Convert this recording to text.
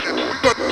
But